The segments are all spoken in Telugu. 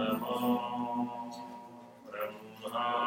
नमो ब्रह्मादिभ्यो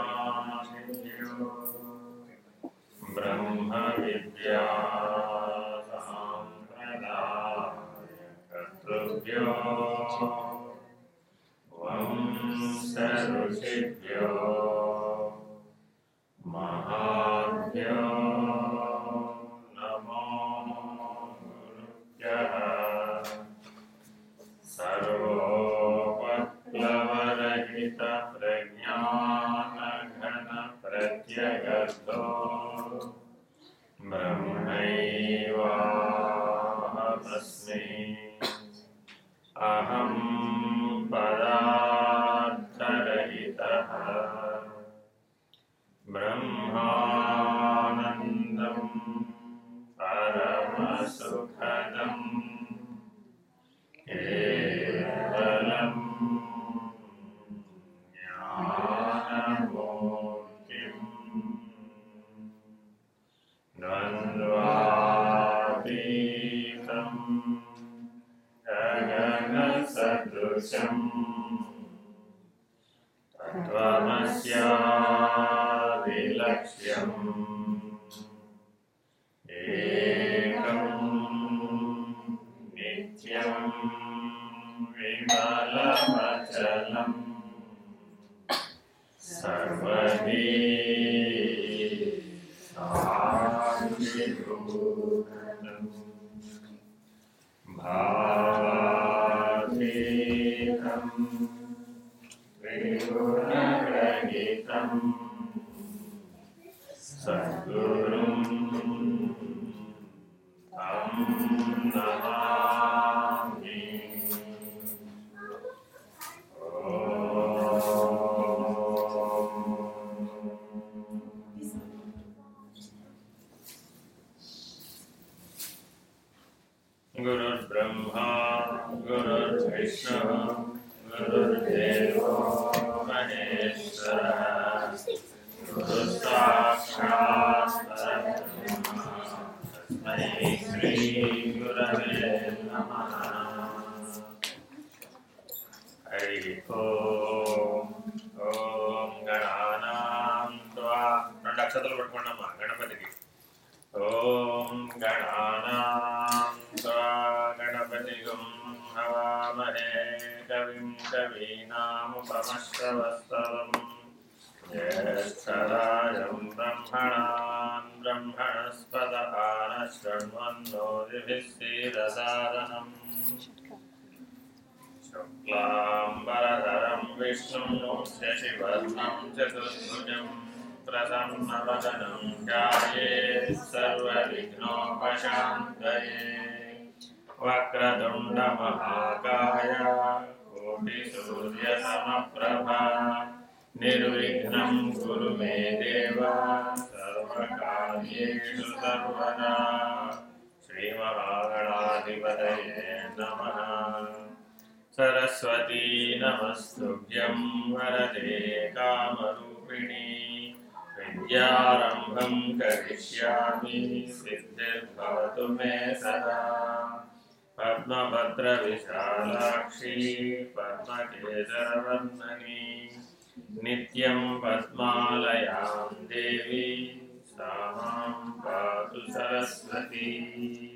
गीतं प्रसन्नवदनं ध्यायेत् सर्वविघ्नोपशान्तये वक्रतुण्डमहाकाय कोटिसूर्यसमप्रभा निर्विघ्नं कुरु मे देव सर्वकार्येषु सर्वदा श्रीमहागणाधिपतये नमः सरस्वती नमस्तुभ्यं वरदे कामरूपिणी विद्यारम्भं करिष्यामि सिद्धिर्भवतु मे सदा। पद्मभद्रविशालाक्षी पद्मकेशरवर्णनी नित्यं पद्मालयां देवी सा माँ पातु सरस्वती।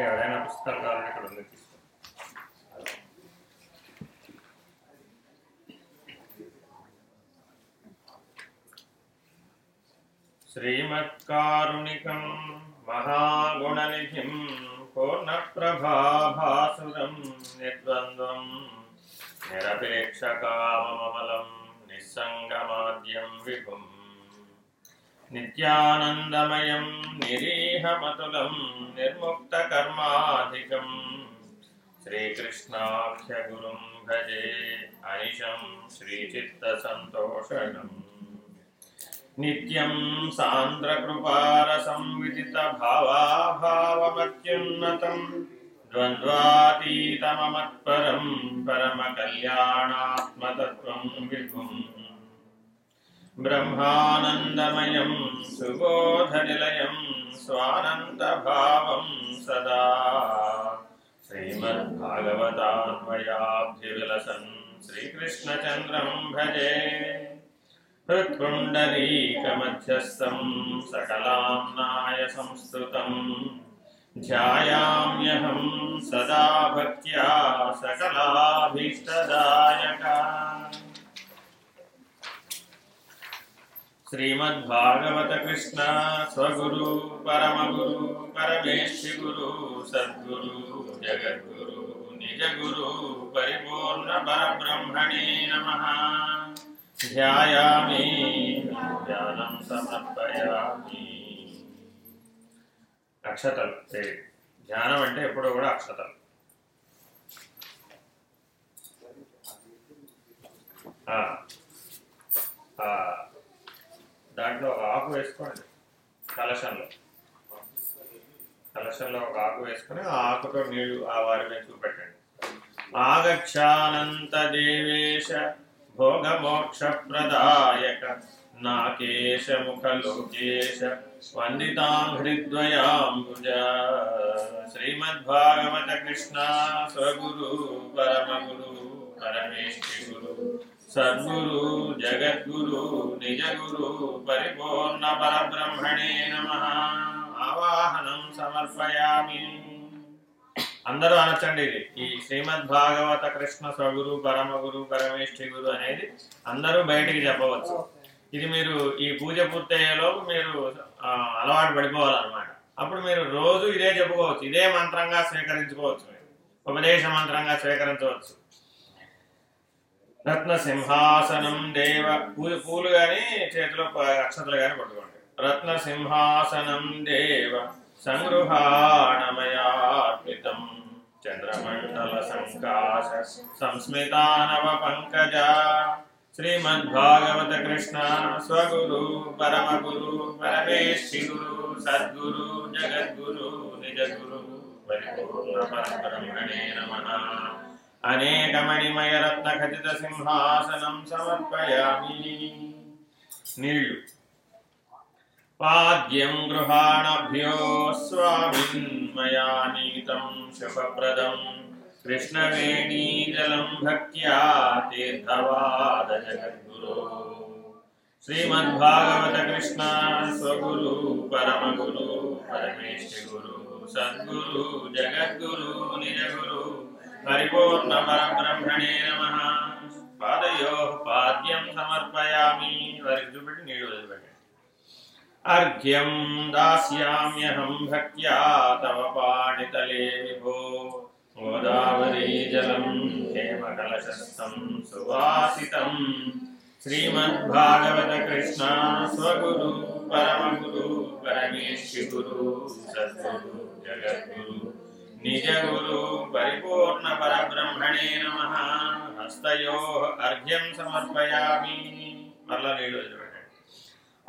ఎవరైనా పుస్తకాలు కావాలంటే ఇక్కడ ఉంది తీసుకో శ్రీమత్కారుణికం మహాగుణనిధిం పూర్ణప్రభాభాసురం నిర్ద్వంద్వం నిరపేక్షకామమలం నిస్సంగమాద్యం విభుం नित्यानन्दमयं निरीहमतुलं निर्मुक्तकर्माधिकम् श्रीकृष्णाख्यगुरुं भजे अनिशं श्रीचित्तसन्तोषणम् नित्यं सान्द्रकृपारसंविदितभावाभावमत्युन्नतं द्वन्द्वातीतममत्परं परमकल्याणात्मतत्त्वं विभुम्। ब्रह्मानन्दमयं सुबोधनिलयं स्वानन्दभावं सदा। श्रीमद्भागवतान्वयाब्धिविलसन् श्रीकृष्णचन्द्रं भजे। हृत्कुण्डलीकमध्यस्थं सकलाम्नाय संस्कृतम् ध्यायाम्यहम् सदा भक्त्या सकलाभीष्टदायका। శ్రీమద్భాగవత కృష్ణ స్వగురు పరమగురు పరమేశ్వరి గురు సద్గురు జగద్గురు నిజ గురు పరిపూర్ణ పరబ్రహ్మణే నమ. ధ్యాయామి ధ్యానం సమర్పయామి. అక్షతలు ధ్యానం అంటే ఎప్పుడూ కూడా అక్షతలు. ఆ, దాంట్లో ఒక ఆకు వేసుకోండి. కలశంలో. కలశంలో ఒక ఆకు వేసుకొని ఆ ఆకుతో నీళ్ళు ఆ వారి మీద చూపెట్టండి. ఆగచ్చానంత దేవేశ భోగమోక్ష ప్రదాయక నాకేశ ముఖ లోకేశ వందితాంఘ్రిద్వయాంబుజ. శ్రీమద్భాగవత కృష్ణ స్వగురు పరమగురు పరమేష్ఠి గురు. సద్గురు జగద్గురు నిజగురు పరిపూర్ణ పరబ్రహ్మణే నమ. ఆవాహనం సమర్పయామి. అందరూ అనొచ్చండి ఇది. ఈ శ్రీమద్ భాగవత కృష్ణ స్వగురు పరమగురు పరమేష్ఠి గురు అనేది అందరూ బయటికి చెప్పవచ్చు. ఇది మీరు ఈ పూజ పూర్తయ్యేలోపు మీరు అలవాటు పడిపోవాలన్నమాట. అప్పుడు మీరు రోజు ఇదే చెప్పుకోవచ్చు. ఇదే మంత్రంగా స్వీకరించుకోవచ్చు ఉపదేశ మంత్రంగా స్వీకరించవచ్చు. రత్న సింహాసనం దేవ పూలు పూలు గాని చేతిలో అక్షతలు గాని పట్టుకోండి. రత్న సింహాసనం దేవ సంగృహాణమయార్పితం చంద్రమండల సంకాశ సంస్మితానవ పంకజ. శ్రీమద్భాగవత కృష్ణ స్వగురు పరమగురు పరమేశ్వరి గురు సద్గురు జగద్గురు నిజగురు పరిపూర్ణ పరబ్రహ్మణే నమః. అనేకమణిమయ రత్న ఖచిత సింహాసనం సమర్పయామి. నీళ్ళు. పాద్యం గృహాణభ్యో స్వామిన్మయా నీతం శుభప్రదం. కృష్ణవేణీజలం భక్త్యా తీర్థవాద జగద్గురు శ్రీమద్భాగవత కృష్ణ స్వగురు పరమగురు పరమేశ్వరు సద్గురు జగద్గురు నిజగురు. పరిపూర్ణ పరబ్రహ్మణే నమ. పాదయో పాద్యం సమర్పయామి. వారికి చూపెట్టి నీళ్ళు వదిలిపెట్టండి అర్ఘ్యం దాస్యామ్యహం భక్త్యా తవ పాణితలే విభో. గోదావరీ జలం హేమ హేమకలశస్థం సువాసితం. శ్రీమద్భాగవత కృష్ణ స్వగురు పరమగురు పరమేశ్వరు సద్గురు జగద్గురు. నిజ గురు పరిపూర్ణ పరబ్రహ్మణే నమ. హస్తయో అర్ఘ్యం సమర్పయామి. మరలా నీళ్ళు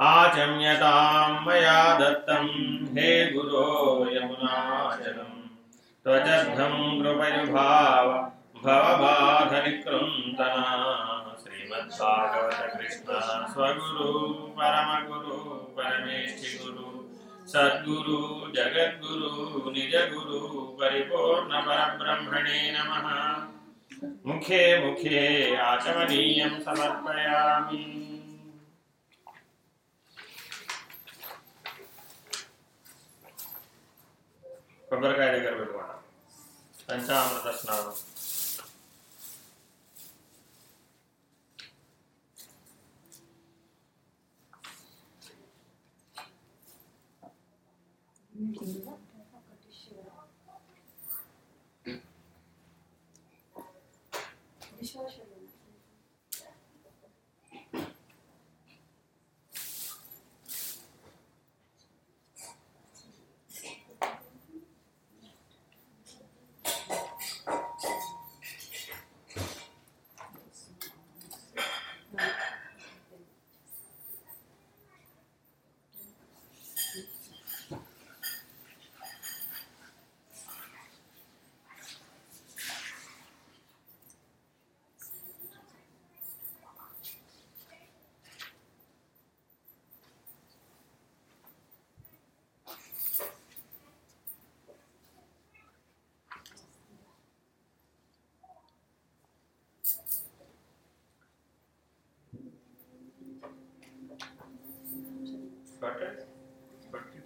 ఆచమ్యతాం మయా దత్తం. హే గురో యమునాచలం త్వచర్థం కృపయుభావ భవబాధ నికృంతన శ్రీమద్భాగవత కృష్ణ స్వగురు పరమగురు పరమేష్ఠి గురు. సద్గురు జగద్గురు నిజగురు పరిపూర్ణ పరబ్రహ్మణే నమ ముఖే ముఖే ఆచమనీయం సమర్పయామి కొబ్బరికాయ దగ్గర పెట్టుకోండి పంచామృత స్నానం 嗯。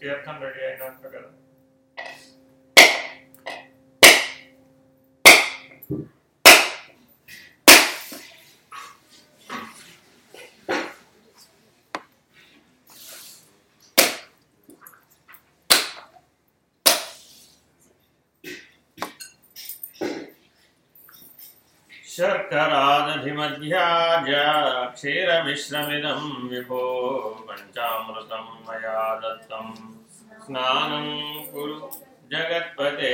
Do you have 138 knots per gun? शर्करादधिमध्याज क्षीरमिश्रमिदं विभो पञ्चामृतं मया दत्तम् స్నానం కురు జగత్పతే.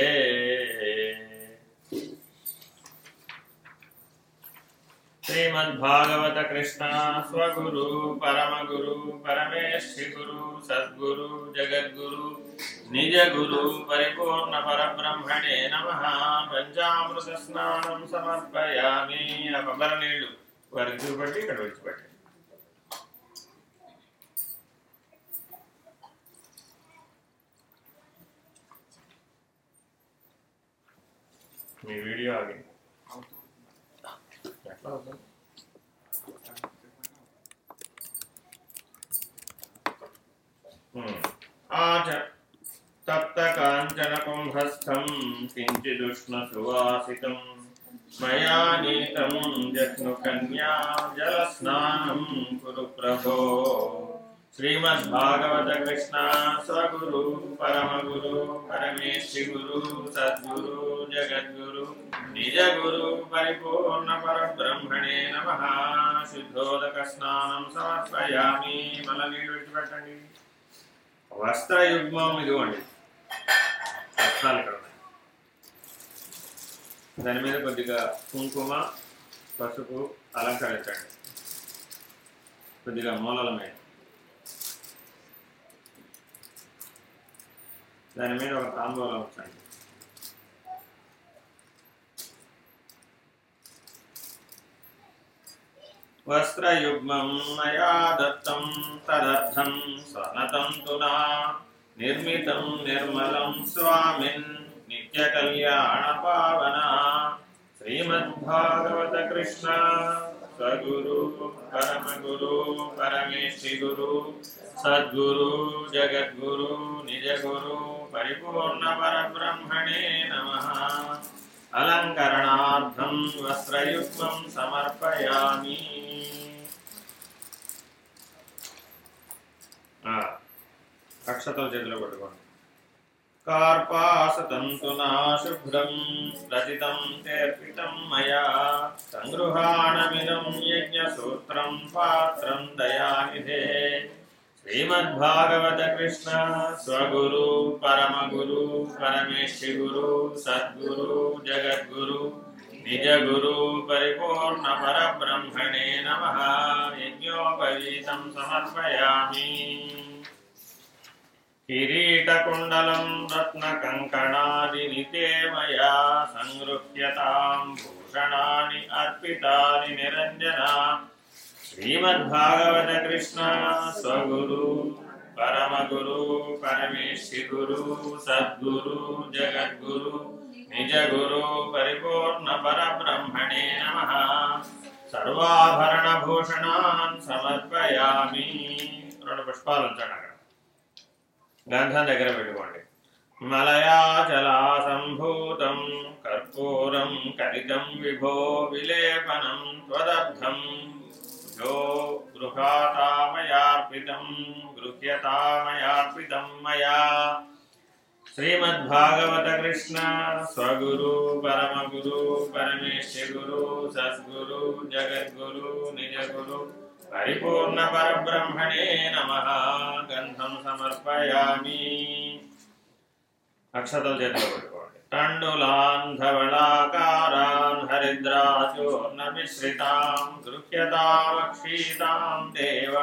శ్రీమద్భాగవత కృష్ణ స్వగురు పరమగురు పరమేశ్వరి గురు సద్గురు జగద్గురు నిజ గురు పరిపూర్ణ పరబ్రహ్మణే నమ. పంచామృత స్నానం సమర్పయామి. అపబర నీళ్ళు వారికి చూపట్టి ఇక్కడ విడిచిపెట్టి మీ వీడియో ఆగింది ఎట్లా అవుతుంది ఆచ तप्तकाञ्चनकुम्भस्थं किञ्चिदुष्णसुवासितं मया नीतं जह्नुकन्या जलस्नानं कुरु प्रभो श्रीमद्भागवत कृष्ण स्वगुरु परमगुरु జగద్గురు నిజ గురు పరిపూర్ణ పరబ్రహ్మణే నమ. శుద్ధోదక స్నానం సమర్పయామి. మళ్ళీ నీళ్ళు పెట్టండి. వస్త్రయుగ్మం ఇదిగోండి. వస్త్రాలు ఇక్కడ ఉన్నాయి. దాని మీద కొద్దిగా కుంకుమ పసుపు అలంకరించండి కొద్దిగా మూలల మీద. దాని మీద ఒక తాంబూలం ఉంచండి. वस्त्रयुग्मं मया दत्तं तदर्थं स्वनतं तुना। निर्मितं निर्मलं स्वामिन् नित्यकल्याणपावना। श्रीमद्भागवतकृष्ण स्वगुरु परमगुरु परमेष्ठिगुरु सद्गुरु, जगद्गुरु, निजगुरु परिपूर्णपरब्रह्मणे नमः। अलङ्करणार्थं वस्त्रयुग्मं समर्पयामि। అక్షతలు చేతిలో పట్టుకోండి. కార్పాసతంతునా శుభ్రం రచితం చేర్పితం మయా సంగృహాణమిదం యజ్ఞసూత్రం పాత్రం దయానిధే. శ్రీమద్భాగవత కృష్ణ స్వగురు పరమగురు పరమేష్ఠి గురు సద్గురు జగద్గురు. निजगुरुपरिपूर्णपरब्रह्मणे नमः। यज्ञोपवीतं समर्पयामि। किरीटकुण्डलं रत्नकङ्कणादिनिते मया सङ्गृह्यतां भूषणानि अर्पितानि निरञ्जना। श्रीमद्भागवतकृष्णा स्वगुरु परमगुरु परमेश्वरगुरु सद्गुरु जगद्गुरु స్వగురు నిజ గురు పరిపూర్ణ పరబ్రహ్మణే నమ. సర్వాభరణ భూషణాన్ సమర్పయామి. రెండు పుష్పాలు ఉంచాడు అక్కడ. గంధం దగ్గర పెట్టుకోండి. మలయాచలా సంభూతం కర్పూరం కరితం విభో విలేపనం త్వదర్థం యో గృహాతామయార్పితం గృహ్యతామయార్పితం మయా. శ్రీమద్భాగవత కృష్ణ స్వగురు పరమగురు పరమేశ్వర గురు సద్గురు జగద్గురు నిజగురు పరిపూర్ణ పరబ్రహ్మణే నమ గంధం సమర్పయామి అక్షతలు చేతిలో పెట్టుకోండి తండులాన్ ధవళాకారాన్ హరిద్రాచూర్ణ మిశ్రితాం గృహ్యతామక్షీతాం దేవ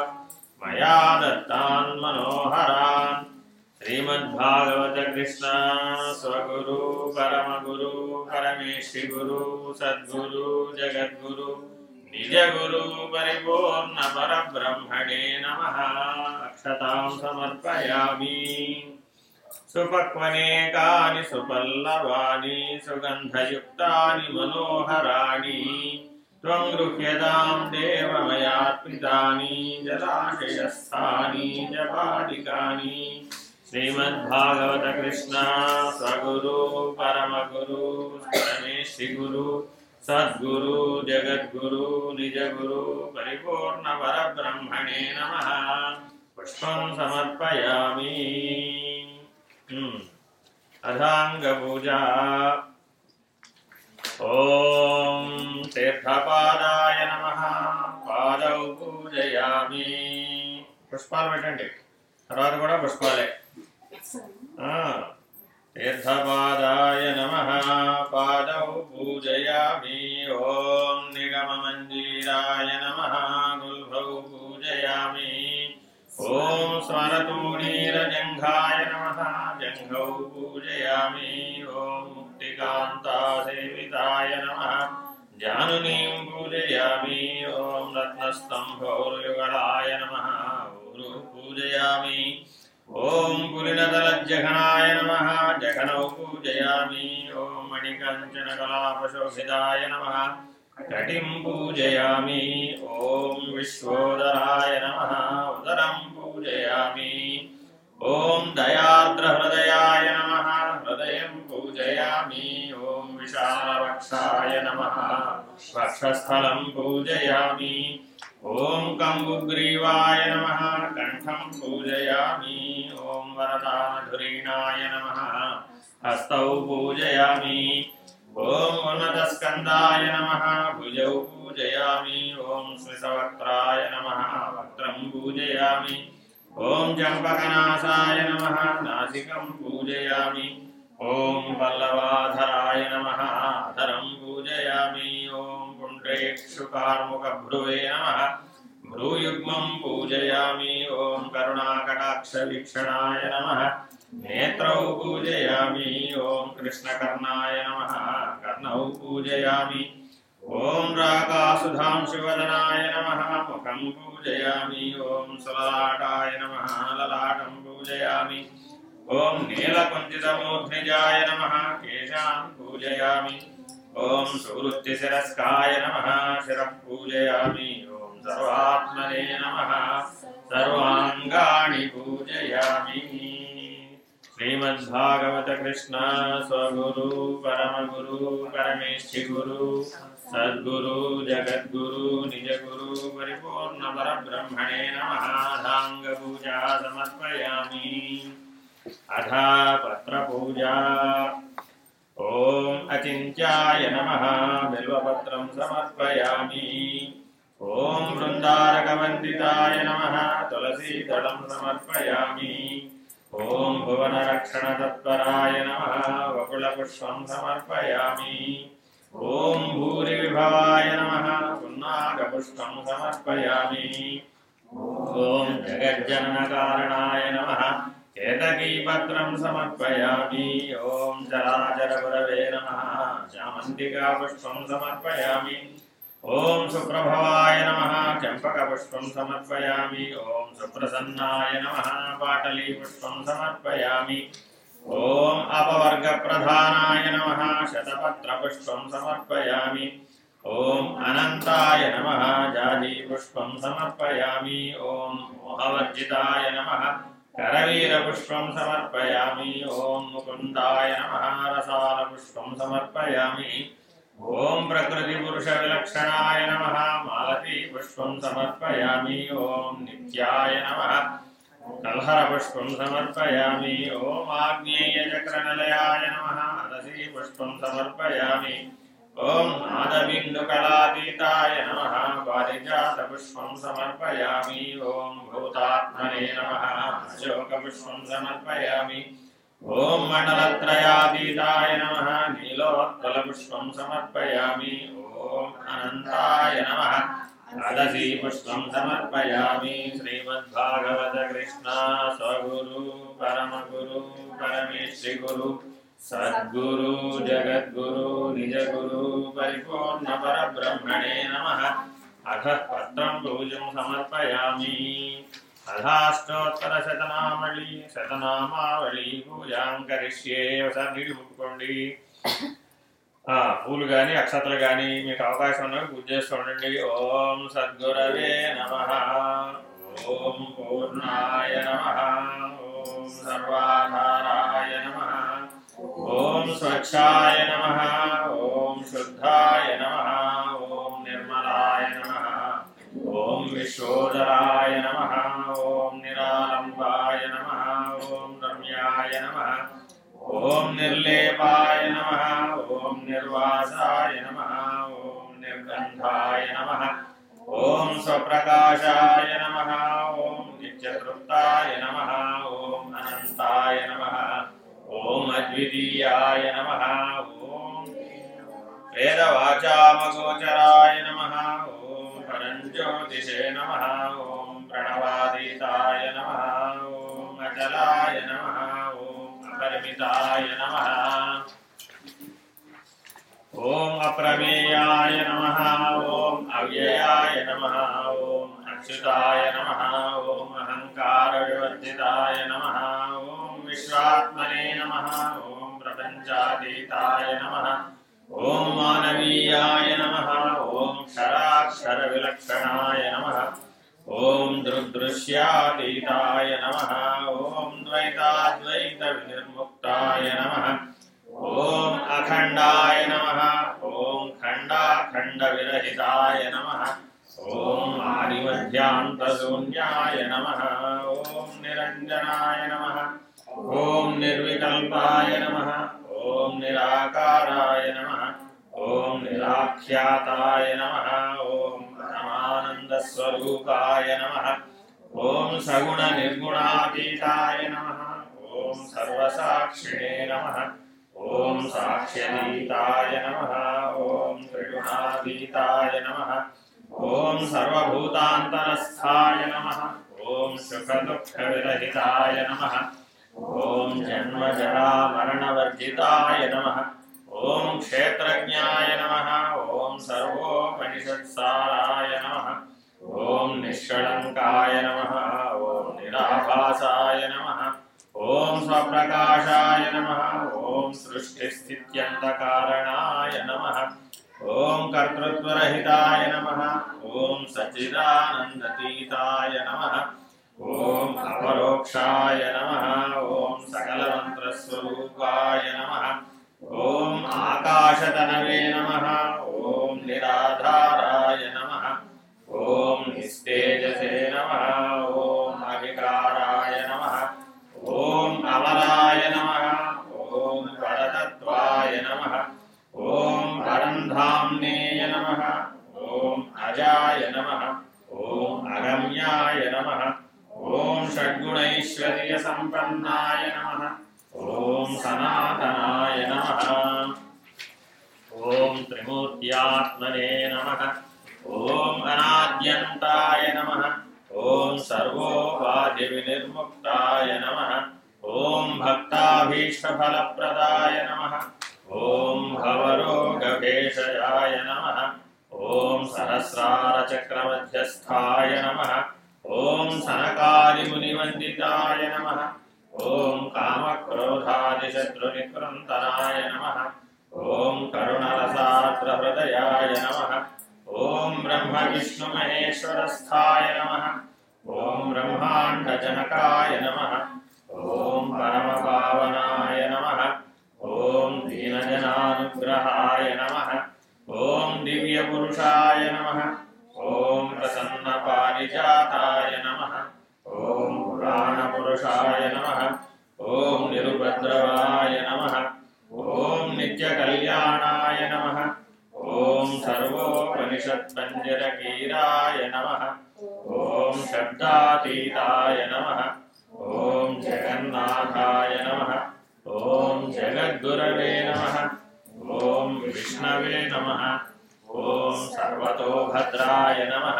మయా దత్తాన్ మనోహరాన్ శ్రీమద్భాగవత కృష్ణ స్వగురు పరమగురు పరమేశ్వరి గురు సద్గురు జగద్గురు నిజ గురు పరిపూర్ణ పరబ్రహ్మణే నమ. అక్షతాం సమర్పయామి. సుపక్వనేకాని సుపల్లవాని సుగంధయుక్తాని మనోహరాణి త్వం గృహ్యతాం దేవమయాత్మితాని జలాశయస్థాని జపాటికాని శ్రీమద్భాగవత కృష్ణ స్వగురు పరమగురు పరమేశ్వరి గురు సద్గురు జగద్గురు నిజగురు పరిపూర్ణ పరబ్రహ్మణే నమ పుష్పం సమర్పయామి ఉమ్. అథాంగపూజా ఓం తీర్థపాదాయ నమ పాదౌ పూజయామి పుష్పాలు పెట్టండి తర్వాత కూడా పుష్పాలే तीर्थपादाय नमः। पादौ पूजयामि। ॐ निगममञ्जीराय नमः। गुल्भौ पूजयामि। ॐ स्मरतु नीरजङ्घाय नमः। जङ्घौ पूजयामि। ॐ मुक्तिकान्तासेविताय नमः। जानुनीं पूजयामि। ॐ रत्नस्तम्भौर्युगलाय नमः। गुरुः पूजयामि ఓం పులినదలజ్జఘనాయ నమ జఘనౌ పూజయామి. ఓం మణికంచన కళాపశోభిదాయ నమ కటిం పూజయామి. ఓం విశ్వోదరాయ నమ ఉదరం పూజయామి. ఓం దయాద్రహృదయాయ నమ హృదయం పూజయామి. ఓం విశాలవక్షాయ నమ వక్షస్థలం పూజయామి. ॐ नम कंठम पूजयामी। पूजयामि ॐ नम नमः, हस्तौ पूजयामि। ॐ उन्नतस्कन्दाय नम, भुजौ पूजयामी। ओम स्मितवक्त्राय नम वक्त पूजयामी। ओम जंपकनाशाय नम, नासिकं पूजयामी। ओम पल्लवाधराय नम अधरम पूजयामी। ओम प्रेक्षुकार्मुकभ्रूवे नमः भ्रूयुग्मम् पूजयामि। ॐ करुणाकटाक्षवीक्षणाय नमः। नेत्रौ पूजयामि। ॐ कृष्णकर्णाय नमः। कर्णौ पूजयामि। ॐ राकासुधांशुवदनाय नमः। मुखं पूजयामि। ॐ सललाटाय नमः। ललाटं पूजयामि। ॐ नीलकुञ्चितमूर्ध्निजाय नमः। केशान् पूजयामि। ॐ सुवृत्तिशिरस्काय नमः, शिरः पूजयामि। ॐ सर्वात्मने नमः, सर्वाङ्गाणि पूजयामि। श्रीमद्भागवतकृष्ण स्वगुरु, परमगुरु, परमेष्ठिगुरु, सद्गुरु, जगद्गुरु, निजगुरु, परिपूर्णपरब्रह्मणे नमः। साङ्गपूजा समर्पयामि। अथ पत्रपूजा ఓం అచింత్యాయ నమ బిల్వపత్రం సమర్పయామి. ఓం బృందారకవందితాయ నమ తులసీదళం సమర్పయామి. ఓం భువనరక్షణతత్పరాయ నమ వకుళపుష్పం సమర్పయామి. ఓం భూరివిభవాయ నమ పున్నాగపుష్పం సమర్పయామి. ఓం జగజ్జననకారణాయ నమ केतकीपत्रं समर्पयामि ॐ जराजरगुरवे नमः। चामन्तिकापुष्पं समर्पयामि ॐ सुप्रभवाय नमः। चम्पकपुष्पं समर्पयामि ॐ सुप्रसन्नाय नमः। पाटलीपुष्पं समर्पयामि ॐ अपवर्गप्रधानाय नमः। शतपत्रपुष्पं समर्पयामि ॐ अनन्ताय नमः। जाजीपुष्पं समर्पयामि ॐ मोहवर्जिताय नमः। करवीरपुष्पं समर्पयामि ॐ मुकुन्दाय नमः रसालपुष्पं समर्पयामि ॐ प्रकृतिपुरुषविलक्षणाय नमः मालतीपुष्पं समर्पयामि ॐ नित्याय नमः कल्हरपुष्पं समर्पयामि ॐ आग्नेयचक्रनिलयाय नमः अदसीपुष्पं समर्पयामि ఓం నమ. పారిజాతపుష్పం సమర్పయామి. ఓం భూతాత్మనే నమ. అశోకపుష్పం సమర్పయామి. ఓం మండలత్రయాతీతాయ నమ. నీలోత్కలపుష్పం సమర్పయామి. ఓం అనంతాయ నమ. రదసీ సమర్పయామి. శ్రీమద్భాగవత కృష్ణ స్వగురు పరమగురు పరమేశ్వరి గురు. సద్గురు జగద్గురు నిజగురు పరిపూర్ణ పరబ్రహ్మణే నమ. అఘ పత్రం పూజం సమర్పయామి. అథాష్టోత్తర శతనామళి శతనామావళి పూజాం కరిష్యే ఒకసారి నీళ్ళు ముట్టుకోండి పూలు కానీ అక్షతలు కానీ మీకు అవకాశం ఉన్నవి పూజ చేస్తూ ఉండండి. ఓం సద్గురవే నమ. ఓం పూర్ణాయ నమ. ఓం సర్వాధారాయ నమ. ॐ स्वच्छाय नमः ॐ शुद्धाय नमः ॐ निर्मलाय नमः ॐ विश्वोदराय नमः ॐ निरालम्बाय नमः ॐ रम्याय नमः ॐ निर्लेपाय नमः ॐ निर्वासाय नमः ॐ निर्गन्धाय नमः ॐ स्वप्रकाशाय नमः ॐ नित्यतृप्ताय नमः ॐ अनन्ताय नमः ॐ अद्वितीयाय नमः ॐ वेदवाचामगोचराय नमः ॐ परञ्ज्योतिषे नमः ॐ प्रणवातीताय नमः ॐ अचलाय नमः ॐ अपरिमिताय नमः। ॐ अप्रमेयाय नमः ॐ अव्ययाय नमः अच्युताय नमः नमः। विश्वात्मने नमः। ॐ प्रपञ्चातीताय नमः। ॐ मानवीयाय नमः। ॐ क्षराक्षरविलक्षणाय नमः। ॐ दृग्दृश्यातीताय नमः। ॐ द्वैताद्वैतविनिर्मुक्ताय नमः। ॐ अखण्डाय नमः। ॐ खण्डाखण्डविरहिताय नमः। ॐ आदिमध्यान्तशून्याय नमः। ॐ निरञ्जनाय नमः ॐ निर्विकल्पाय नमः। ॐ निराकाराय नमः। ॐ निराख्याताय नमः। ॐ परमानन्दस्वरूपाय नमः। ॐ सगुणनिर्गुणातीताय नमः। ॐ सर्वसाक्षिणे नमः। ॐ साक्ष्यतीताय नमः। ॐ त्रिगुणातीताय नमः। ॐ सर्वभूतान्तरस्थाय नमः। ॐ सुखदुःखविरहिताय नमः। ॐ जन्मजरामरणवर्जिताय नमः। ॐ क्षेत्रज्ञाय नमः। ॐ सर्वोपनिषत्साराय नमः। ॐ निष्कळङ्काय नमः। ॐ निराभासाय नमः। ॐ स्वप्रकाशाय नमः। ॐ सृष्टिस्थित्यन्तकारणाय नमः। ॐ कर्तृत्वरहिताय नमः। ॐ सच्चिदानन्दतीताय नमः। ॐ अपरोक्षाय नमः ॐ सकलमन्त्रस्वरूपाय नमः सर्वतोभद्राय नमः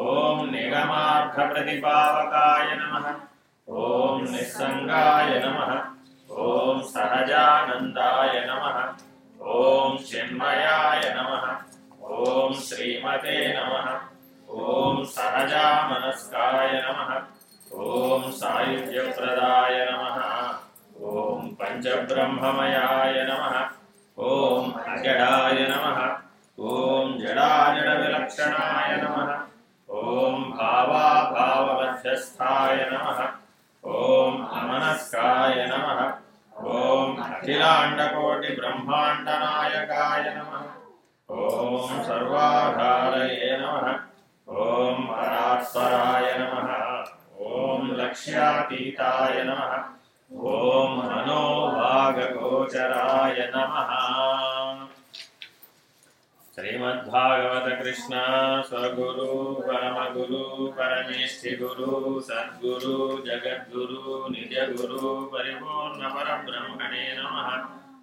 ॐ निगमार्थप्रतिपावकाय नमः ॐ निस्सङ्गाय नमः ॐ सहजानन्दाय नमः ॐ चिन्मयाय नमः ॐ श्रीमते नमः ॐ सहजामनस्काय नमः ॐ सायुज्यप्रदाय नमः ॐ पञ्चब्रह्ममयाय नमः ॐ अजडाय नमः ॐ जडाजडविलक्षणाय नमः। ॐ भावाभावमध्यस्थाय नमः। ॐ अमनस्काय नमः। ॐ अखिलाण्डकोटिब्रह्माण्डनायकाय नमः। ॐ सर्वाधारये नमः। ॐ परात्पराय नमः। ॐ लक्ष्यातीताय नमः। ॐ मनोभागगोचराय नमः। श्रीमद्भागवत कृष्ण स्वगुरु परमगुरु परमेष्ठि गुरु सद्गुरु जगद्गुरु निजगुरु परिपूर्ण परब्रह्मणे नमः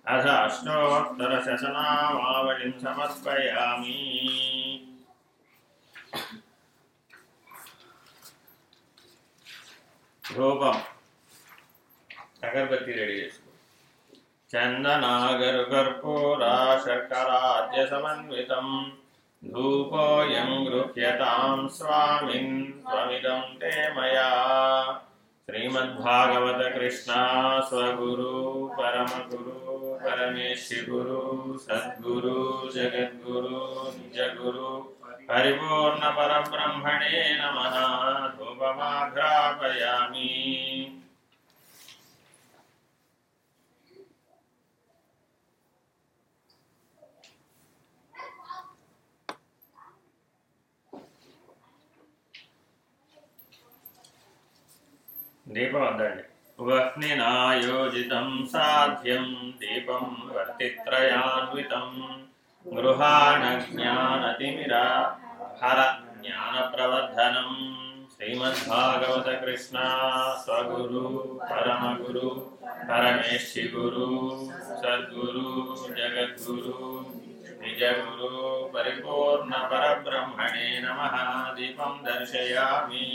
अथ अष्टोत्तरशतनामावलिं समर्पयामि ధూపం అగరబత్తి రెడీ చేసుకో चन्दनागरुकर्पूराशकराद्यसमन्वितं धूपोऽयं गृह्यतां स्वामिन् त्वमिदं ते मया। श्रीमद्भागवतकृष्णा स्वगुरु परमगुरु परमेश्वगुरु सद्गुरु जगद्गुरु निजगुरु परिपूर्णपरब्रह्मणे नमः। धूपमाघ्रापयामि। దీపవద్దండి పరబ్రహ్మణే నమ వహ్నినాయోజితం సాధ్యం. దీపం వర్తిత్రయాన్వితం. గృహాణ జ్ఞానతిమిర హర జ్ఞాన ప్రవర్ధనం శ్రీమద్భాగవత కృష్ణ స్వగురు పరమగురు పరమేశి గురు సద్గురు జగద్గురు నిజగురు పరిపూర్ణ పరబ్రహ్మణే నమ. దీపం దర్శయామి.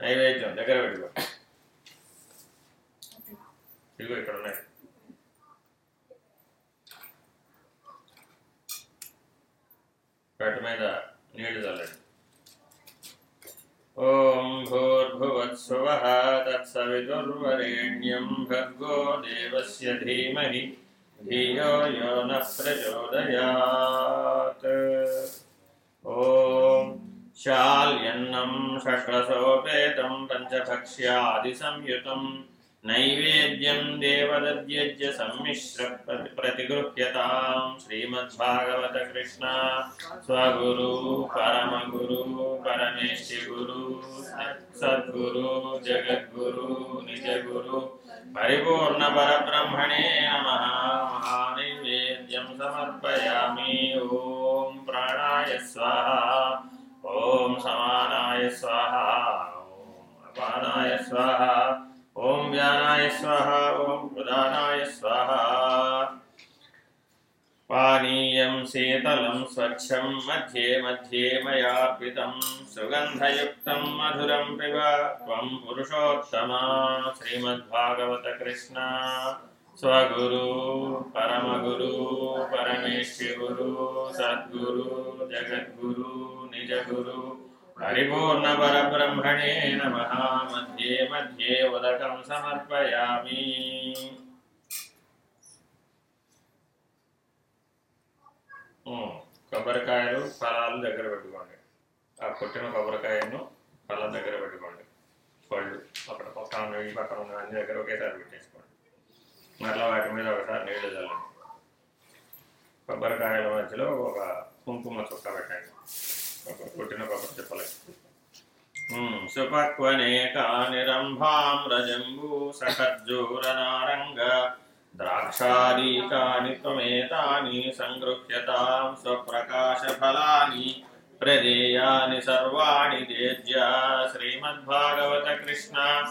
నైవేద్యం దగ్గర పెట్టుకో ఇదిగో ఇక్కడ ఉన్నాయి కట్టు మీద నీళ్లు చల్లండి ఓం భూర్భువత్సువ తత్సవితుర్వరేణ్యం భర్గో దేవస్య ధీమహి ధియో యో న ప్రచోదయాత్ ఓం శాల్యన్నం షష్రసోపేతం పంచభక్ష్యాదిసంయుతం నైవేద్యం దేవదద్యజ్య సమ్మిశ్ర ప్రతి ప్రతిగృహ్యతాం శ్రీమద్భాగవత కృష్ణ స్వగురు పరమగురు పరమేశి గురు సద్గురు జగద్గురు నిజగురు పరిపూర్ణ పరబ్రహ్మణే నమ మహానైవేద్యం स्वाहा। ॐ ॐनाय स्वाहा ॐ प्रदानाय स्वाहा। पानीयं शीतलं स्वच्छं मध्ये मध्ये मयार्पितं सुगन्धयुक्तं मधुरं पिब त्वं पुरुषोत्तमा श्रीमद्भागवतकृष्णा स्वगुरु परमगुरु परमेश्वरगुरु सद्गुरु जगद्गुरु निजगुरु। పరిపూర్ణ పరబ్రహ్మణే నమ మధ్యే మధ్యే ఉదకం సమర్పయామి కొబ్బరికాయలు ఫలాలు దగ్గర పెట్టుకోండి. ఆ కొట్టిన కొబ్బరికాయను ఫలం దగ్గర పెట్టుకోండి. పళ్ళు అక్కడ పక్కన ఈ పక్కన ఉన్న అన్ని దగ్గర ఒకేసారి పెట్టేసుకోండి. మరలా వాటి మీద ఒకసారి నీళ్ళు చల్లండి. కొబ్బరికాయల మధ్యలో ఒక కుంకుమ చుక్క పెట్టండి. ఒక కొట్టిన కొబ్బరి చెప్పలకి సుపక్వనేకానిరంభాం రజంబూ సఖర్జూరనారంగ ద్రాక్షాదీకాని త్వమేతాని సంగృహ్యతాం స్వప్రకాశఫలాని ప్రదేయాని సర్వాణి తేజ్య. శ్రీమద్భాగవత కృష్ణ.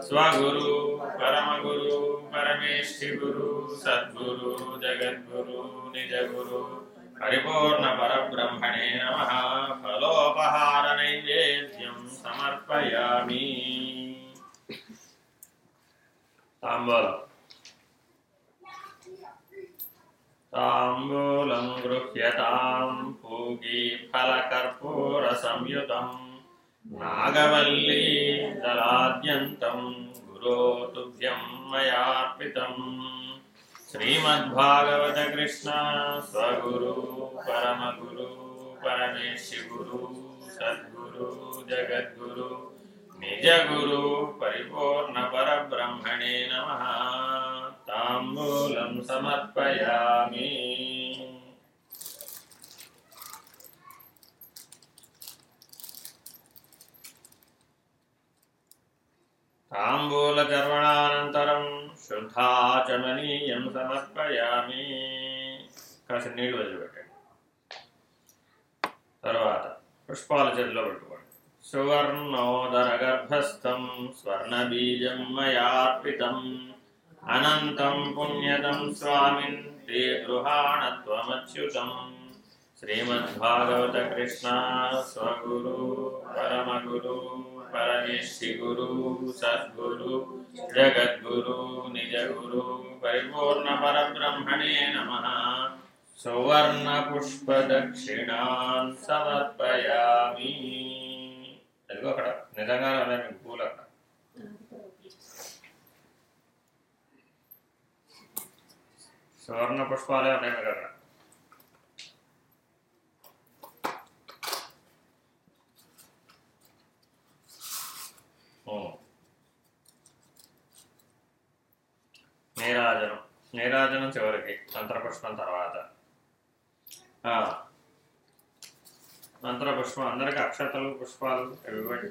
స్వగురు పరమగురు పరమేష్ఠి గురు సద్గురు జగద్గురు నిజగురు. పరిపూర్ణ పరబ్రహ్మణే నమ ఫలోపహార నైవేద్యం సమర్పయామి తాంబూలం తాంబూలం గృహ్యతాం పూగీ ఫలకర్పూర సంయుతం నాగవల్లీ దళాద్యంతం గురోతుభ్యం మయార్పితం శ్రీమద్భాగవత కృష్ణ స్వగురు పరమగురు పరమేశి గురు సద్గురు జగద్గురు నిజ గురు పరిపూర్ణ పరబ్రహ్మణే నమ. తాంబూలం సమర్పయామి. తాంబూలచర్వణానంతరం శుద్ధాచమనీయం సమర్పయామి. కాసిన నీళ్ళు వదిలిపెట్టాడు. తర్వాత పుష్పాల చేతిలో పెట్టుకోండి. సువర్ణోదర గర్భస్థం స్వర్ణబీజం మయార్పితం. అనంతం పుణ్యదం స్వామిన్ తే గృహాణత్వమచ్యుతం. శ్రీమద్భాగవత కృష్ణ స్వగురు పరమగురు. పరమేష్ఠి గురు సద్గురు జగద్గురు నిజగురు పరిపూర్ణ పరబ్రహ్మణే నమ. సువర్ణ పుష్ప దక్షిణాన్ సమర్పయామి. అదిగో అక్కడ. నిజంగానే ఉన్నాయి మీకు పూలు అక్కడ. సువర్ణ పుష్పాలే ఉన్నాయి మీకు అక్కడ. నీరాజనం. నీరాజనం చివరికి మంత్రపుష్పం తర్వాత. ఆ. మంత్రపుష్పం అందరికి అక్షతలు పుష్పాలు ఇవ్వండి.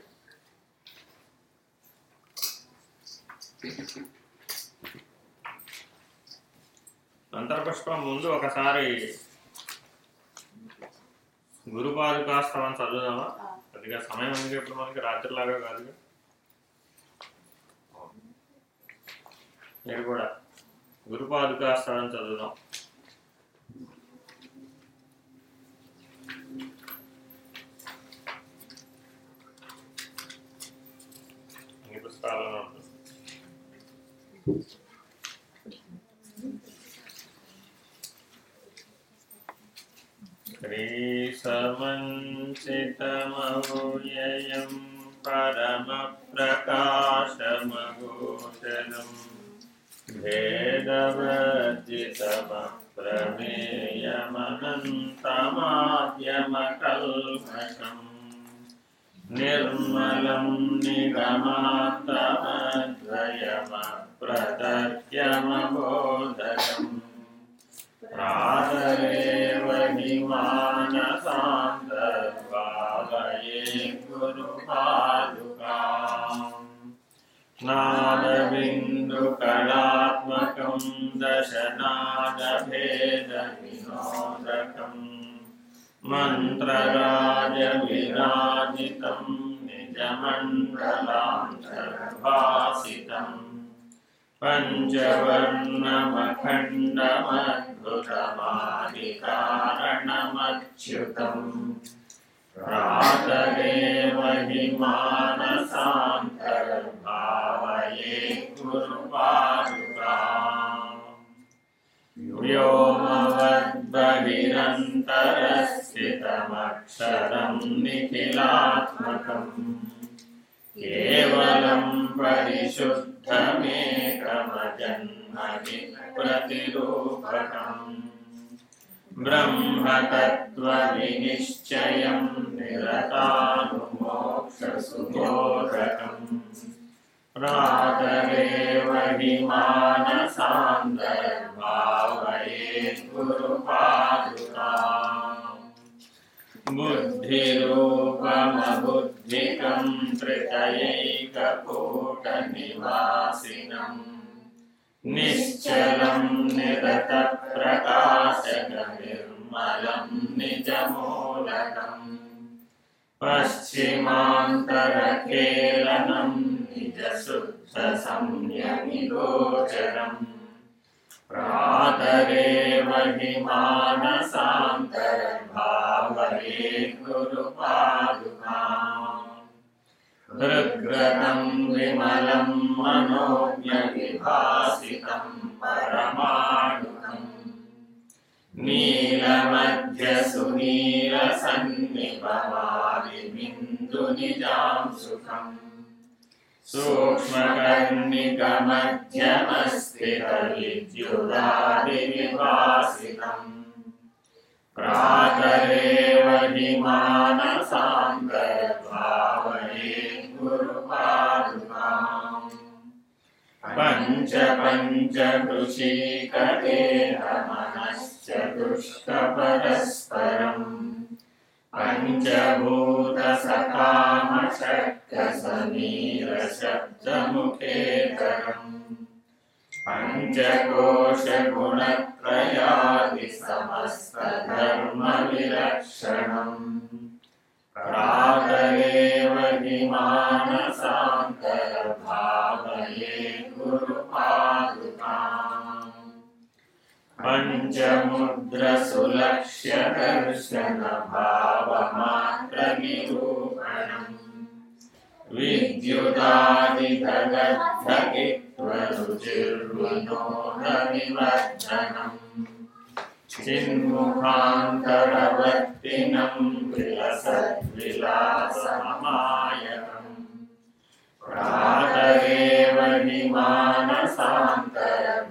మంత్రపుష్పం ముందు ఒకసారి గురుపాదుకాస్తవం చదువుదామా? కొద్దిగా సమయం ఉంది ఇప్పుడు మనకి రాత్రిలాగా కాదుగా? మీరు కూడా గురుపాదుకాస్తవం చదువుదాం ఈ పుస్తకాలలో ఉంటుంది श्रीसमञ्चितमहुययं परमप्रकाशमगोचरम् ेदवजितमप्रमेयमनन्तमायमकल् निर्मलं निगमातमद्वयमप्रदयबोधम् हिमानसान्दर्वालये गुरुपादुकाम् स्नादवि नादबिन्दुकलात्मकं दशनादभेदविनोदकम् मन्त्रराजविराजितं निजमण्डलान्तर्भासितम् पञ्चवर्णमखण्डमद्भुतमादिकारणमच्युतम् प्रातरेव हि मानसान्तर्भावये निरन्तरस्थितमक्षरं निखिलात्मकम्। केवलं परिशुद्धमेकमजन्मविप्रतिरूपकम् ब्रह्मतत्त्वविनिश्चयं निरतानुमोक्षसुबोधकम्। प्रातरेव हि मानसान्दर्भावये गुरुपादु ृतयैकोटनिवासिनं निश्चलं निरतप्रकाशकनिर्मलं निजमूलकम्। पश्चिमान्तरकेलनं निजशुद्धसंयमिगोचरम् प्रातरे महिमानसान्तर्भावरे गुरुपादुका। हृग्रतं विमलं मनोज्ञविभासितं परमाणुकं नीलमध्यसुनीलसन्निपवारिबिन्दुनिजां सुखम्। सूक्ष्मकर्णिकमध्यमस्थितविद्युदादिनिवासितम् प्रातरेव प्रातरे गुरुपादुकाम्। मानसान्त पञ्च पञ्च कृषीकते मनश्चतुष्कपरस्परम् पञ्च पञ्चकोशगुणत्रयादिसमस्तधर्मविलक्षणम्। प्रातरेव हिमानस पञ्चमुद्रसुलक्ष्यदर्शनभावमात्रनिरूपणम् सुलक्ष्यकर्षमात्र चिन्मुखान्तरवर्तिनम् विलसद्विलासमायनम्। प्रातरेव निमानसान्तरम्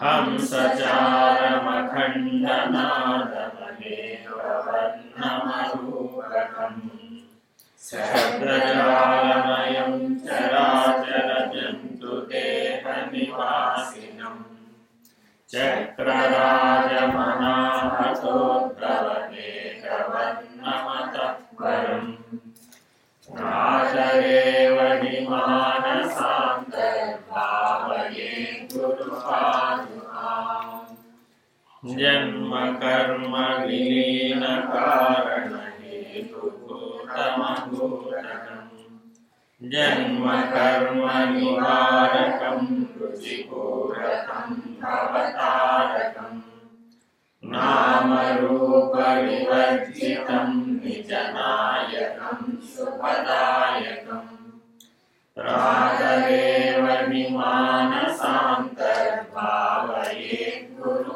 हंसजालमखण्डनादमदेव सहप्रजालमयं चराचरजन्तुदेहनिवासिनम् चक्रराजमनाहतो देहनिवासिनं जन्म कर्म विलीन कारण जन्म कर्म निवारकं रुचिपूरकं भवतारकं नामरूपविवर्जितं निजनायकं सुपदायकं रागदेव निमानसान्तर्भावये गुरु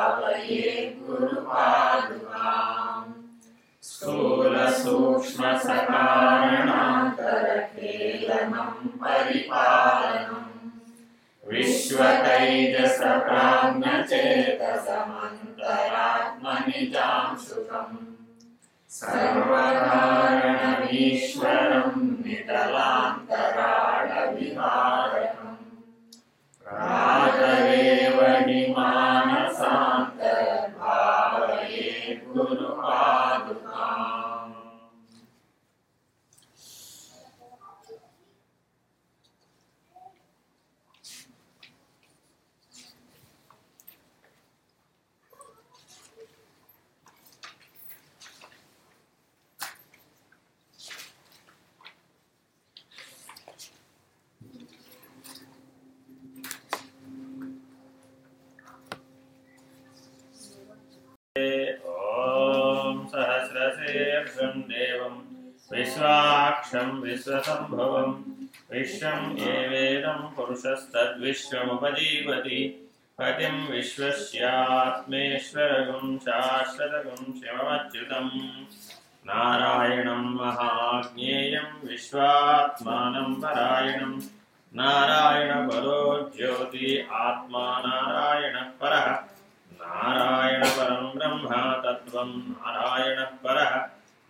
पादुकाम् स्थूलसूक्ष्मसकारणान्तरकेलनम् परिपालनम् निजां सुखम् सर्वकारणमीश्वरम् नितलान्तराणविहार विश्वाक्षं विश्वसम्भवं विश्वं येवेदं पुरुषस्तद्विश्वमुपजीवति। पतिं विश्वस्यात्मेश्वरगुं शाश्वतगुं शिवमच्युतं नारायणं महाज्ञेयं विश्वात्मानं परायणं नारायणपरो ज्योति आत्मा नारायणः परः। नारायण परं ब्रह्म तत्त्वं नारायणः परः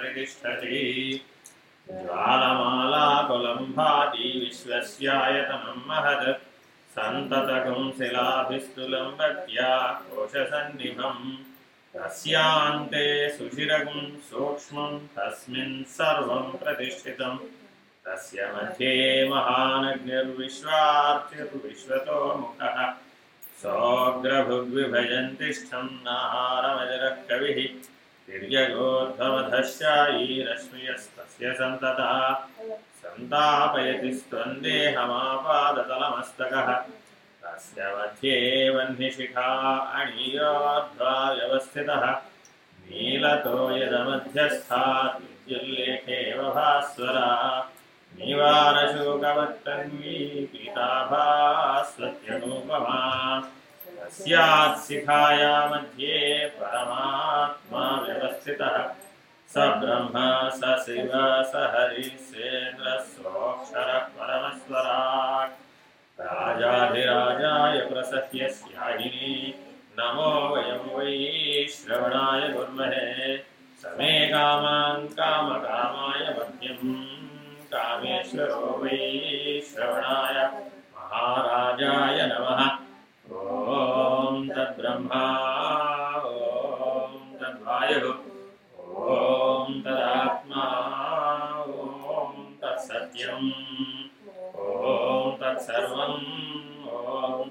उपरि तिष्ठति ज्वालमालाकुलं विश्वस्यायतनं महत् सन्ततकं शिलाभिस्तुलं कोशसन्निभम् तस्यान्ते सुशिरगुं सूक्ष्मं, तस्मिन् सर्वं प्रतिष्ठितं। तस्य मध्ये मुखः। नाहारमजरः कविः तिर्यगोर्ध्वमधश्चायी रश्मियस्तस्य सन्ततः। सन्तापयति स्त्वन्देहमापादतलमस्तकः। तस्य मध्ये वह्निशिखा अणीयोर्ध्वा व्यवस्थितः। नीलतो यदमध्यस्था विद्युल्लेखेव भास्वरा। निवारशोकवत्तन्वी पीताभास्वत्यनुपमा। तस्यात् मध्ये परमात्मा व्यवस्थितः। स ब्रह्म, स शिव, स हरिसेन्द्रः सोऽक्षरः परमस्वराट् राजाधिराजाय प्रसह्यस्याहिनी नमो वयं वै श्रवणाय कुर्महे समे कामान् कामकामाय मह्यं कामेश्वरो वै श्रवणाय। महाराजाय नमः। तद्ब्रह्मा ॐ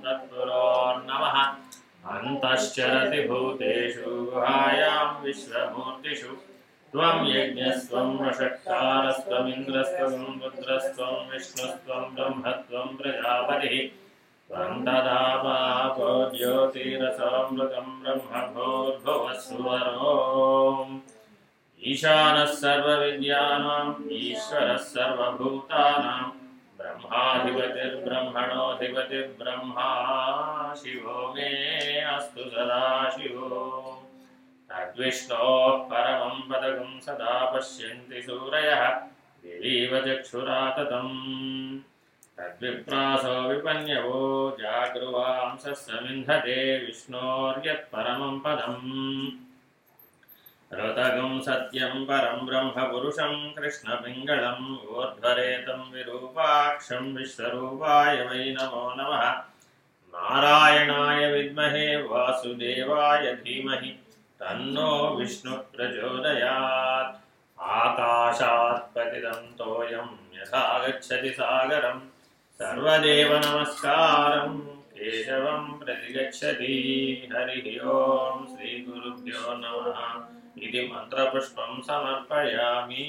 तत्पुरोर्नमः अन्तश्चरति भूतेषु गुहायां विश्वमूर्तिषु। त्वं यज्ञस्त्वं वषट्कारस्त्वमिन्द्रस्त्वं रुद्रस्त्वं विष्णुस्त्वं ब्रह्मत्वं प्रजापतिः। त्वं तदा पापो ज्योतिरसामृतं ब्रह्मभूर्भुवस्सुवरोम् ईशानः सर्वविद्यानाम् ईश्वरः सर्वभूतानां ब्रह्माधिपतिर्ब्रह्मणोऽधिपतिर्ब्रह्मा शिवो मे अस्तु सदा शिवो। तद्विष्णोः परमं पदकं सदा पश्यन्ति सूरयः दिवीव चक्षुराततम् तद्विप्रासो विपन्यवो जागृवांसः समिन्धते विष्णोर्यत्परमं पदम्। ऋतगं सत्यं परं ब्रह्मपुरुषं कृष्णपिङ्गळम् ऊर्ध्वरेतं विरूपाक्षं विश्वरूपाय वै नमो नमः। नारायणाय विद्महे वासुदेवाय धीमहि, तन्नो विष्णुः प्रचोदयात् आकाशात् पतितं तोयं यथा गच्छति सागरं సర్వదేవ నమస్కారం. కేశవం ప్రతిగచ్చతి. హరి ఓం శ్రీ గురుభ్యో నమ. ఇది మంత్రపుష్పం సమర్పయామి.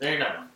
వేణమ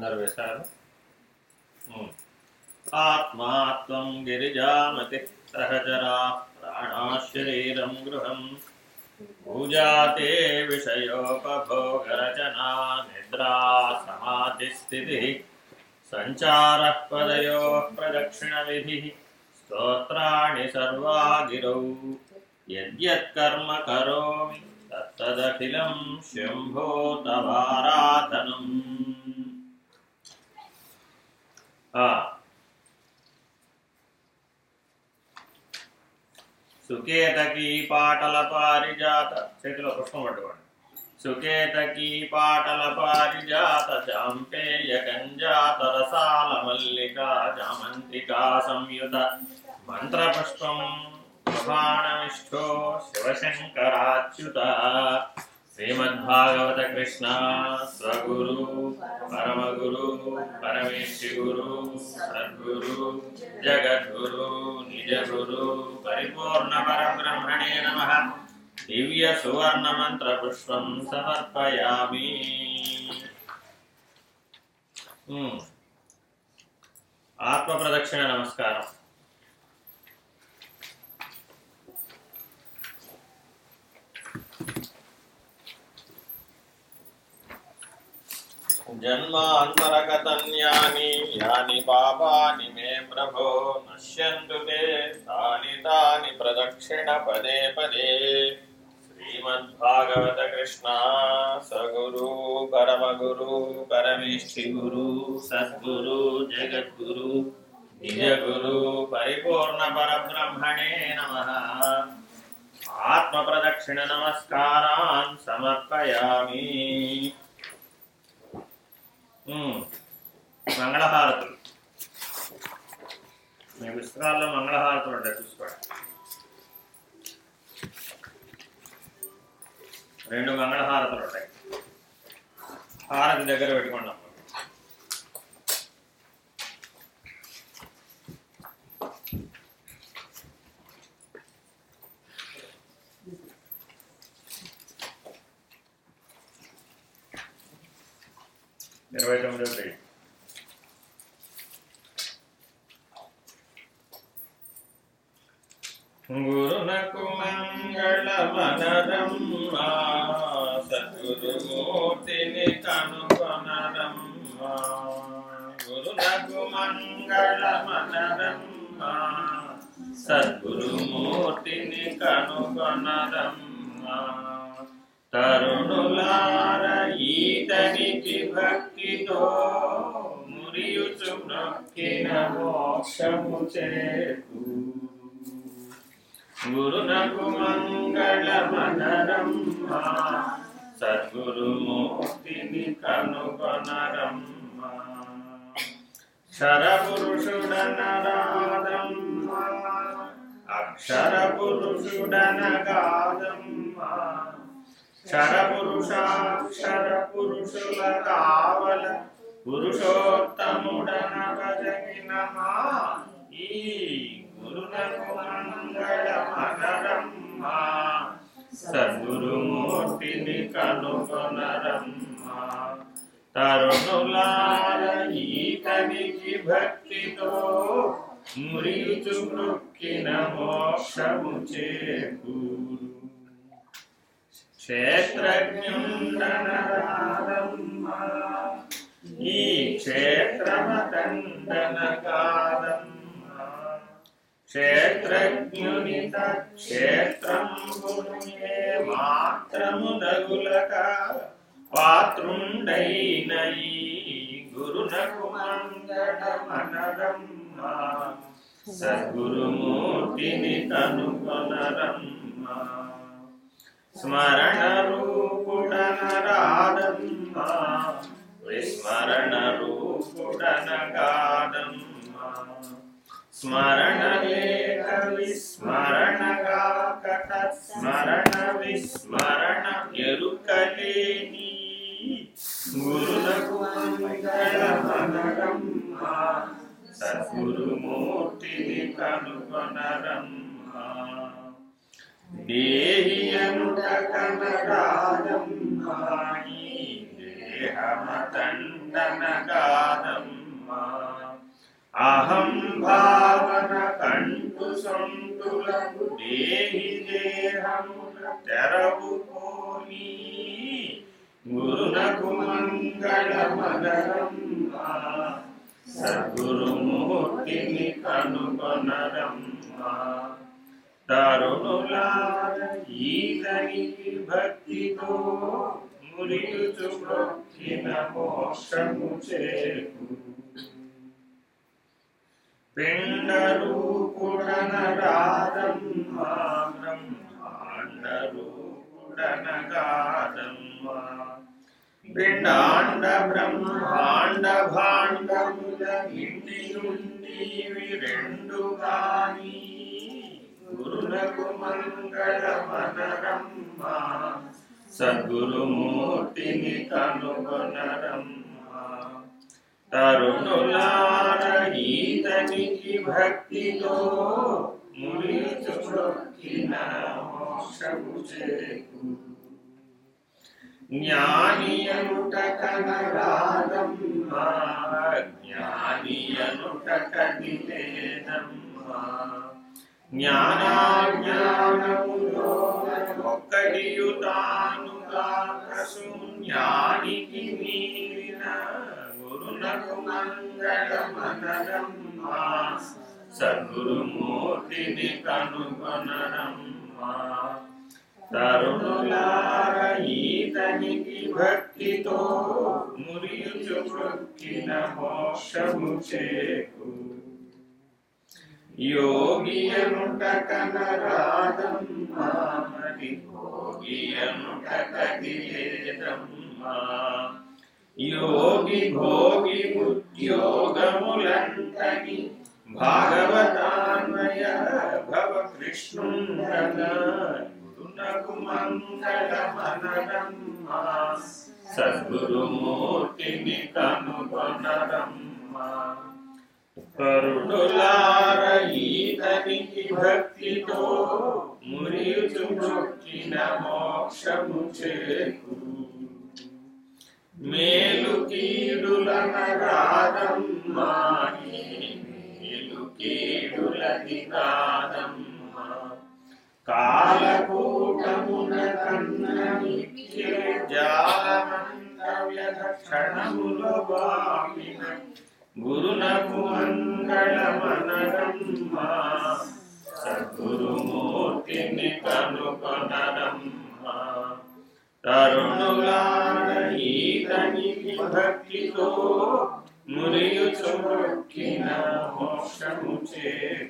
पुनर्विसर्ग हम्म। आत्मा त्वं गिरिजामतिः सहचरा प्राणाशरीरं गृहं भुजाते विषयोपभोगरचना, निद्रा समाधिस्थितिः सञ्चारः प्रदक्षिण प्रदक्षिणविधिः, स्तोत्राणि सर्वा गिरौ यद्यत्कर्म करोमि, तत्तदखिलं शम्भो तवाराधनम्। సుకేతకి పాటల పారిజాత చేతిలో పుష్పం పట్టుకోండి. సుకేతకి పాటల పారిజాత చాంపేయ కంజాత రసాల మల్లిక జామంతికా సంయుత మంత్రపుష్పం ప్రభాణమిష్ఠో శివశంకరాచ్యుత. శ్రీమద్భాగవత కృష్ణ స్వగురు పరమగురు పరమేశ్వరి గురు సద్గురు జగద్గురు నిజగురు పరిపూర్ణ పరబ్రహ్మణే నమ. దివ్య సువర్ణ మంత్ర పుష్పం సమర్పయామి. ఆత్మ ప్రదక్షిణ నమస్కారం. జన్మాన్మరకతన్యాని యాని పాపాని మే ప్రభో నశ్యంతు తాని తాని ప్రదక్షిణ పదే పదే. శ్రీమద్భాగవత కృష్ణ సగురు పరమగురు పరమేష్ఠి గురు సద్గురు జగద్గురు నిజగురు పరిపూర్ణ పరబ్రహ్మణే నమ. ఆత్మ ప్రదక్షిణ నమస్కారాన్ సమర్పయామి. మంగళహారతులు మీ పుస్తకాల్లో మంగళహారతులు ఉంటాయి చూసుకోండి రెండు మంగళహారతులు ఉంటాయి హారతి దగ్గర పెట్టుకోండి ఇరవై తొమ్మిదో పేజీ గురునకు మంగళమనరమ్మా సద్గురుమూర్తిని కనుగొనరమ్మా. గురునకు మంగళమనరమ్మా సద్గురుమూర్తిని కనుగొనరమ్మా. తరుణులారా ఈతనికి భక్తితో మురియుచు నొక్కిన మోక్షము చేకూ. గురునకు మంగళమనరం సద్గురుమూర్తిని కనుగొనరమ్మా. శరపురుషుడనరాదమ్మా అక్షరపురుషుడనగాదమ్మ క్షరపురుషాక్షర పురుషుల కావల పురుషోత్తముడనగజగినమా ఈ గురునకు మంగళ మనరమ్మా సద్గురుమూర్తిని కనుగొనరమ్మా తరుణులార ఈతనికి భక్తితో మురిచు మృక్కిన మోక్షము చేకూరు క్షేత్రజ్ఞుండనరాదమ్మా ఈ క్షేత్రమతండన కాదమ్మా క్షేత్రజ్ఞునిత క్షేత్రంబునే మాత్రము నగులక పాత్రుండైన గురునకు మంగళ సద్గురుమూర్తిని స్మరణ రూపుడనరాదమ్మా విస్మరణ రూపుడనగాదమ్మా స్మరణ లేఖ విస్మరణ కట స్మరణ విస్మరణ ఎరుకలేని గురులకు మంగళ సద్గురుమూర్తిని కనుగొనరమ్మా. దేహియనుట కనరాదమ్మాయి దేహమతండనగాదమ్మా అహం భావన కంటు సంతులకు దేహి దేహమున తెరవు పోని గురునకు మంగళ మదరమ్మా సద్గురుమూర్తిని కనుగొనరమ్మా తరుణులార ఈతనికి భక్తితో మురియుచు భక్తిన మోక్షము చేకు పిండరూపుడనరాదమ్మా బ్రహ్మాండరూపుడనగాదమ్మా పిండాండ బ్రహ్మాండ భాండముల ఇంటి నుండి రెండు గాని గురునకు మంగళమనరమ్మా సద్గురుమూర్తిని కనుగొనరమ్మా. తరుణులార ఈతనికి భక్తితో మురిచుకొక్కిన మోక్షము చేకు. జ్ఞానియనుట కనరాదమ్మా. జ్ఞానియనుట కదిలేదమ్మా జ్ఞానాజ్ఞానములో ఒక్కడియు తానుగా శూన్యానికి మీరిన గురునకు మంగళమనరమ్మా సద్గురుమూర్తిని కనుగొనరమ్మా తరుణులార ఈతనికి భక్తితో మురియుచు వృక్కిన మోక్షము చేకు యోగియనుట కనరాదమ్మా మరి భోగియనుట కదిలేదమ్మా యోగి భోగి ఉద్యోగములంతని భాగవతాన్వయ భవ కృష్ణుండన గురునకు మంగళమనరమ్మా సద్గురుమూర్తిని కనుగొనరమ్మా కరుణులార ఈతనికి భక్తితో మురియుచు మోక్షము చేకు. మేలు కీడులనరాదమ్మా మేలు కీడులది కాదమ్మా కాలకూటమున కన్న జాలమంత వ్యధ గురునకు మంగళమనరమ్మా సద్గురుమూర్తిని కనుకొనరమ్మా తరుణులార ఈతనికి భక్తితో మురియుచు మొక్కిన మోక్షము చేకూరు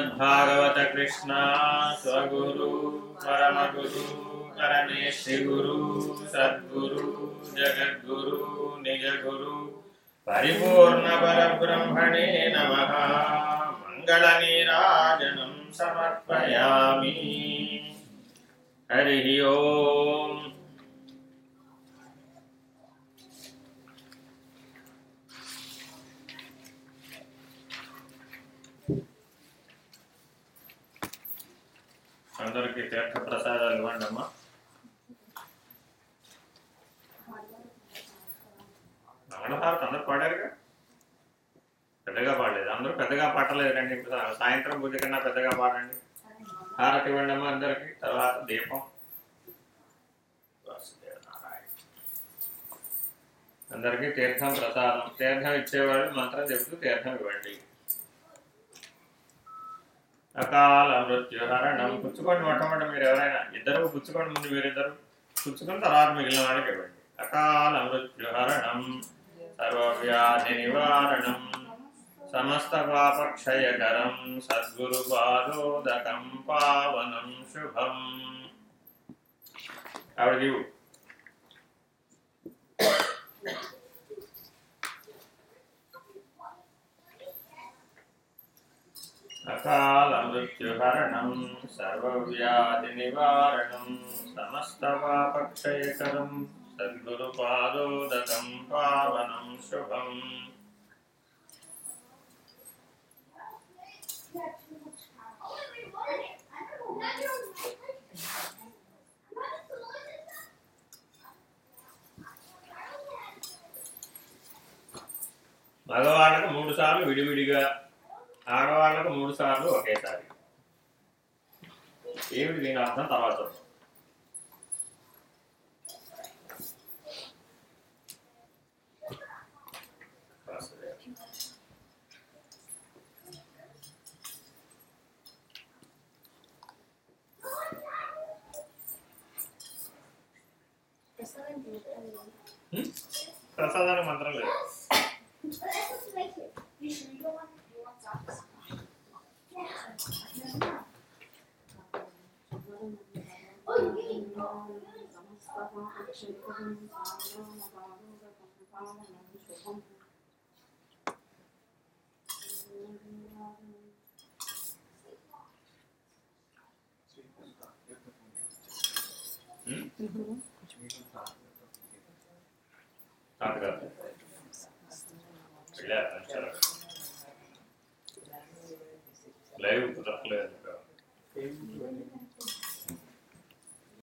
श्रीमद्भागवतकृष्णा स्वगुरु परमगुरु करणे श्रीगुरु सद्गुरु जगद्गुरु निजगुरु परिपूर्णपरब्रह्मणे नमः मङ्गलनीराजनं समर्पयामि हरिः ओम् అందరికి తీర్థ ప్రసాదాలు ఇవ్వండి అమ్మా మంగళహారతి అందరు పాడారుగా? పెద్దగా పాడలేదు. అందరూ పెద్దగా పాడలేదు రండి సాయంత్రం పూజ కన్నా పెద్దగా పాడండి. హారతి ఇవ్వండి అమ్మా అందరికి. తర్వాత దీపం. అందరికీ తీర్థం ప్రసాదం. తీర్థం ఇచ్చేవాళ్ళు మంత్రం చెబుతూ తీర్థం ఇవ్వండి. అకాల మృత్యుహరణం పుచ్చుకోండి మొట్టమొదటి మీరు ఎవరైనా. ఇద్దరు పుచ్చుకోండి ముందు మీరిద్దరు. పుచ్చుకుని తర్వాత మిగిలిన వాళ్ళకి ఇవ్వండి. అకాల మృత్యుహరణం సర్వవ్యాధి నివారణం సమస్త పాపక్షయకరం. సద్గురు పాదోదకం పావనం శుభం. ఆవిడ ఇవ్వు అకాల మృత్యుహరణం సర్వవ్యాధి నివారణం సమస్త పాపక్షయకరం సద్గురు పాదోదకం పావనం శుభం మగవాళ్ళకు మూడు సార్లు విడివిడిగా ఆడవాళ్ళకు మూడు సార్లు ఒకేసారి. ఏమిటి దీని అర్థం? తర్వాత? ప్రసాదానికి మంత్రం లేదు. లైవ్ కుదరట్లేదు